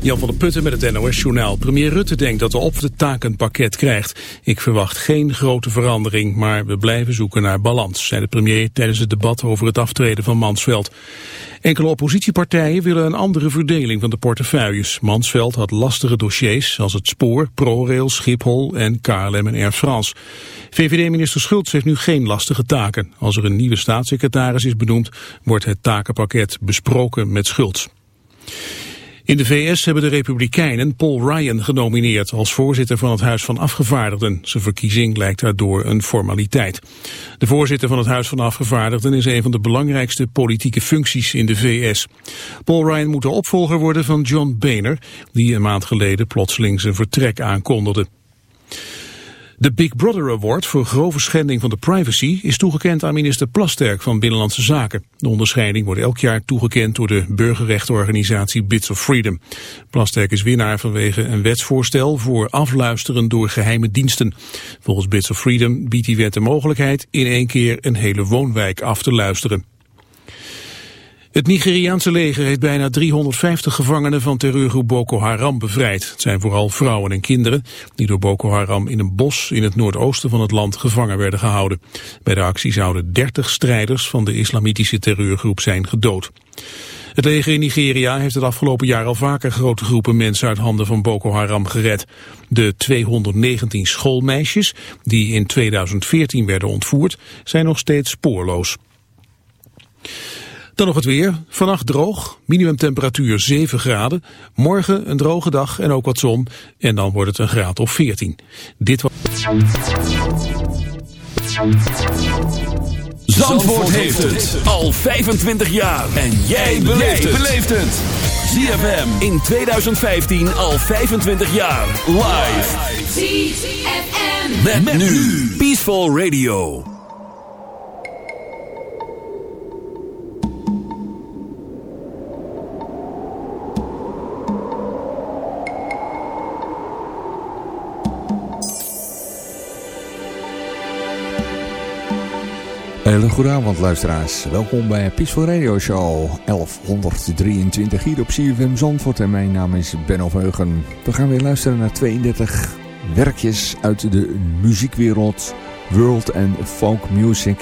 Jan van der Putten met het NOS-journaal. Premier Rutte denkt dat de op de taak een pakket krijgt. Ik verwacht geen grote verandering, maar we blijven zoeken naar balans, zei de premier tijdens het debat over het aftreden van Mansveld. Enkele oppositiepartijen willen een andere verdeling van de portefeuilles. Mansveld had lastige dossiers als het spoor, ProRail, Schiphol en KLM en Air France. VVD-minister Schultz heeft nu geen lastige taken. Als er een nieuwe staatssecretaris is benoemd, wordt het takenpakket besproken met Schultz. In de VS hebben de Republikeinen Paul Ryan genomineerd als voorzitter van het Huis van Afgevaardigden. Zijn verkiezing lijkt daardoor een formaliteit. De voorzitter van het Huis van Afgevaardigden is een van de belangrijkste politieke functies in de VS. Paul Ryan moet de opvolger worden van John Boehner, die een maand geleden plotseling zijn vertrek aankondigde. De Big Brother Award voor grove schending van de privacy is toegekend aan minister Plasterk van Binnenlandse Zaken. De onderscheiding wordt elk jaar toegekend door de burgerrechtenorganisatie Bits of Freedom. Plasterk is winnaar vanwege een wetsvoorstel voor afluisteren door geheime diensten. Volgens Bits of Freedom biedt die wet de mogelijkheid in één keer een hele woonwijk af te luisteren. Het Nigeriaanse leger heeft bijna 350 gevangenen van terreurgroep Boko Haram bevrijd. Het zijn vooral vrouwen en kinderen die door Boko Haram in een bos in het noordoosten van het land gevangen werden gehouden. Bij de actie zouden 30 strijders van de islamitische terreurgroep zijn gedood. Het leger in Nigeria heeft het afgelopen jaar al vaker grote groepen mensen uit handen van Boko Haram gered. De 219 schoolmeisjes die in 2014 werden ontvoerd zijn nog steeds spoorloos. Dan nog het weer. Vannacht droog, minimumtemperatuur 7 graden. Morgen een droge dag en ook wat zon. En dan wordt het een graad of 14. Dit was... Zandvoort heeft het al 25 jaar. En jij beleeft het. ZFM in 2015 al 25 jaar. Live. ZFM. Met, nu. Peaceful Radio. Hele luisteraars. Welkom bij Peaceful Radio Show 1123 hier op CFM Zandvoort. En mijn naam is Benno Veugen. We gaan weer luisteren naar 32 werkjes uit de muziekwereld, world en folk music.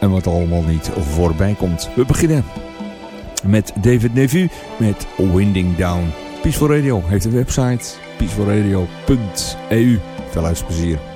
En wat allemaal niet voorbij komt. We beginnen met David Neveu met Winding Down. Peaceful Radio heeft een website peacefulradio.eu. Veel luisterplezier.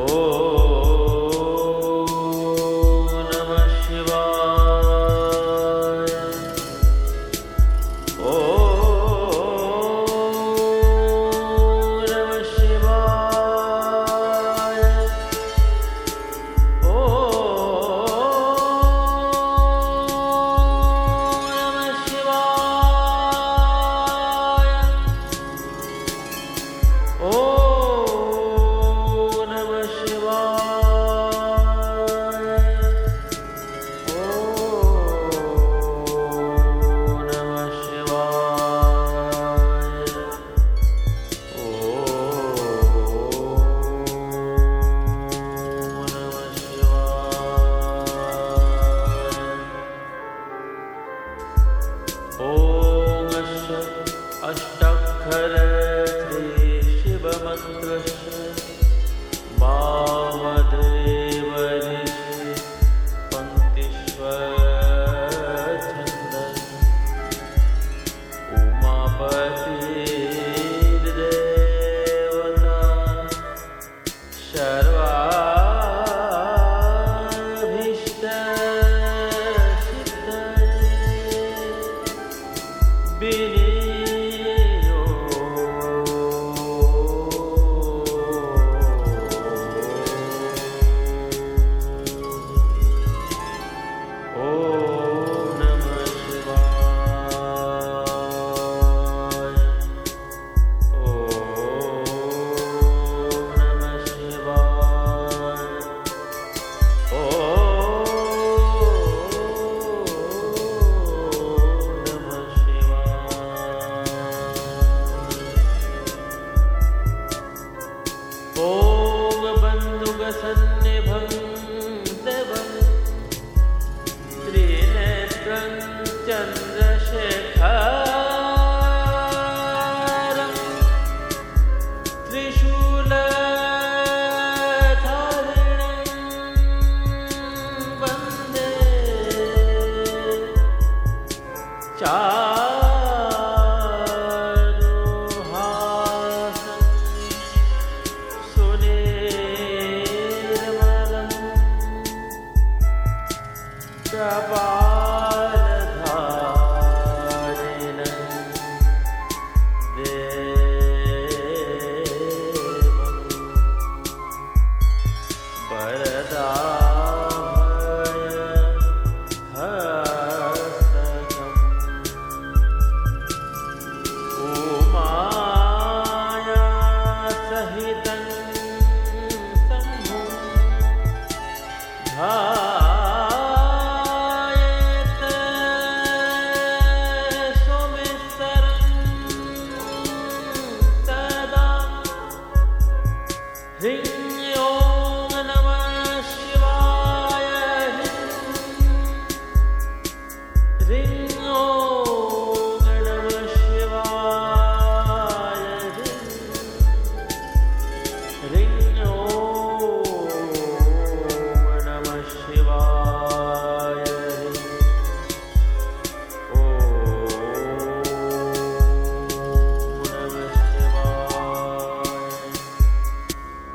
Oh.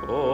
Oh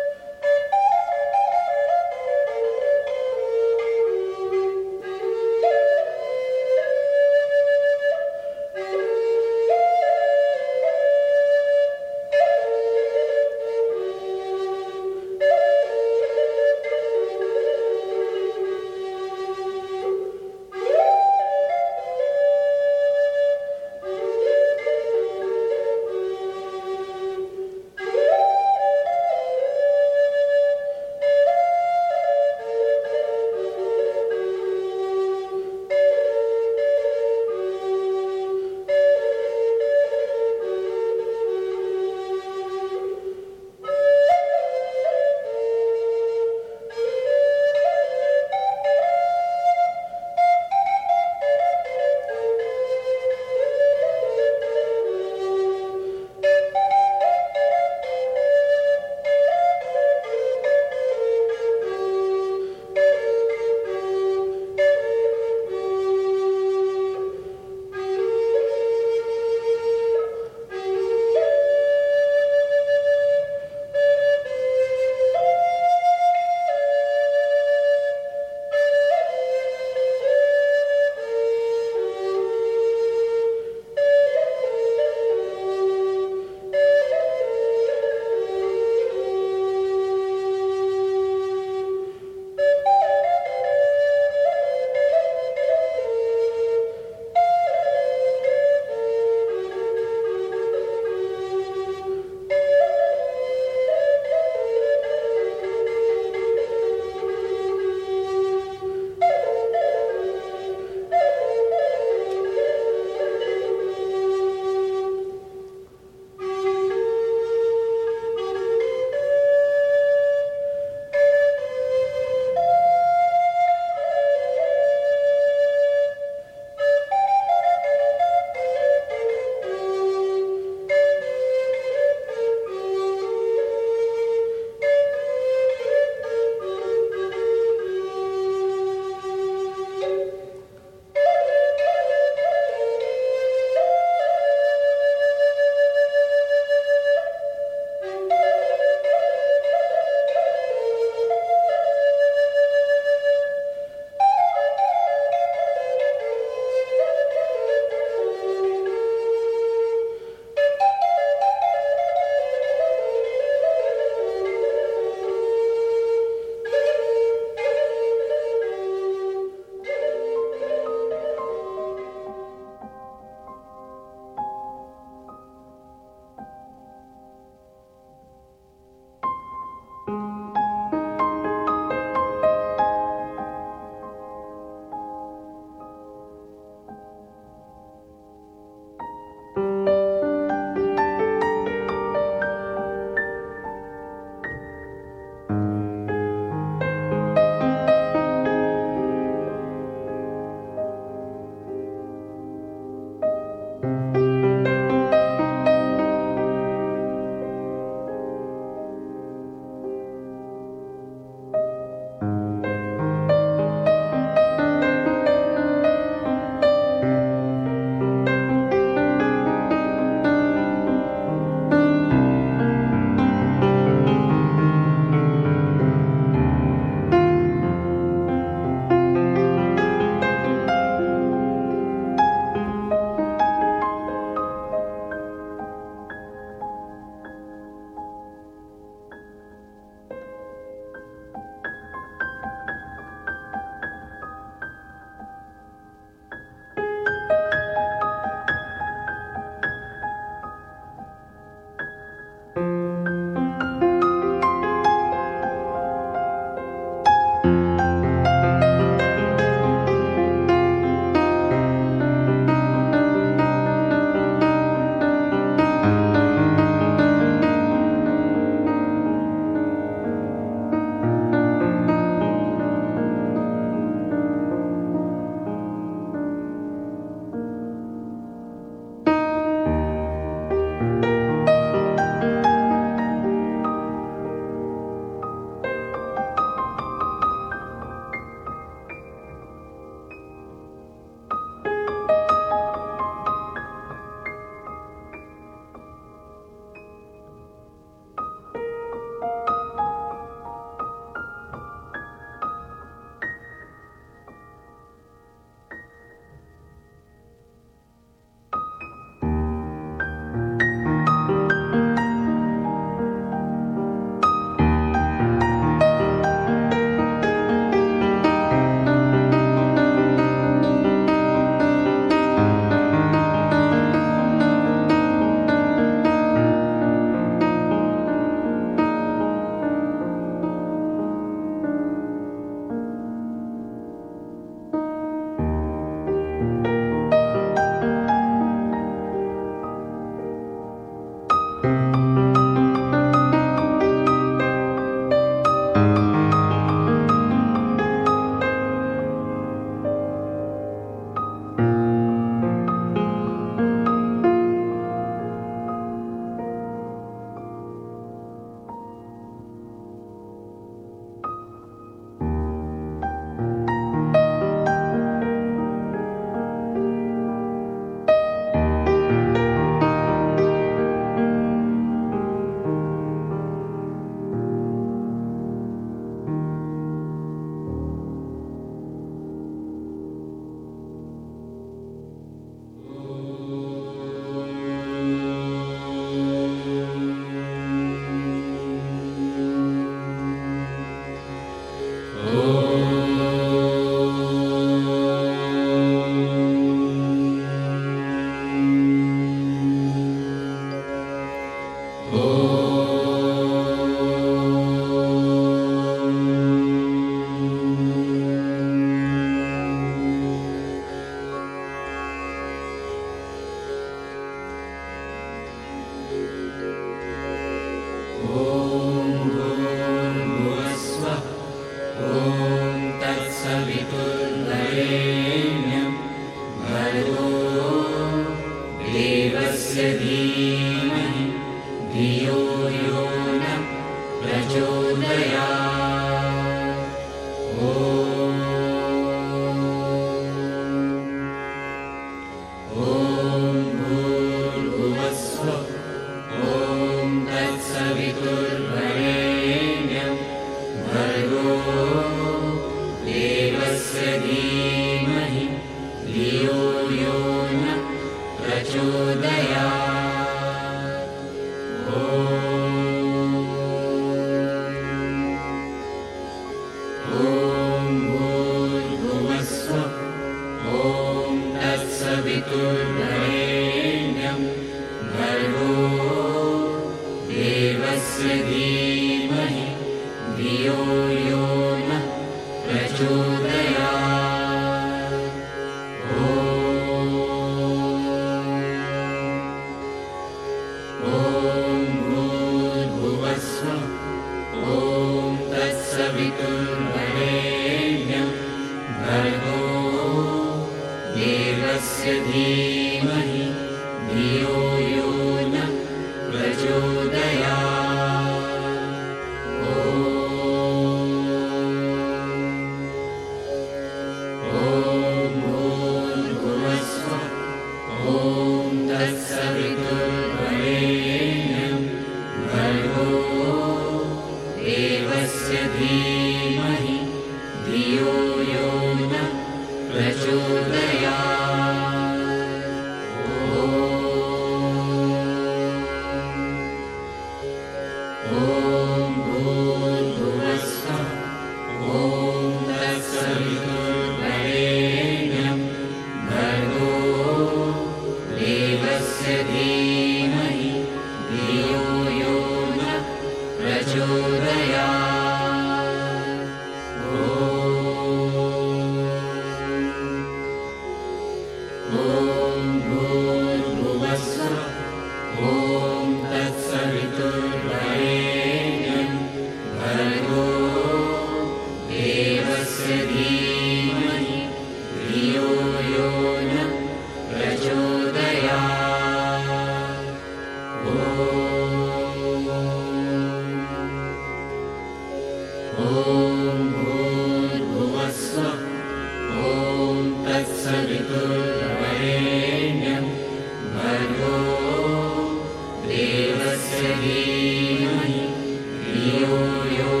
yo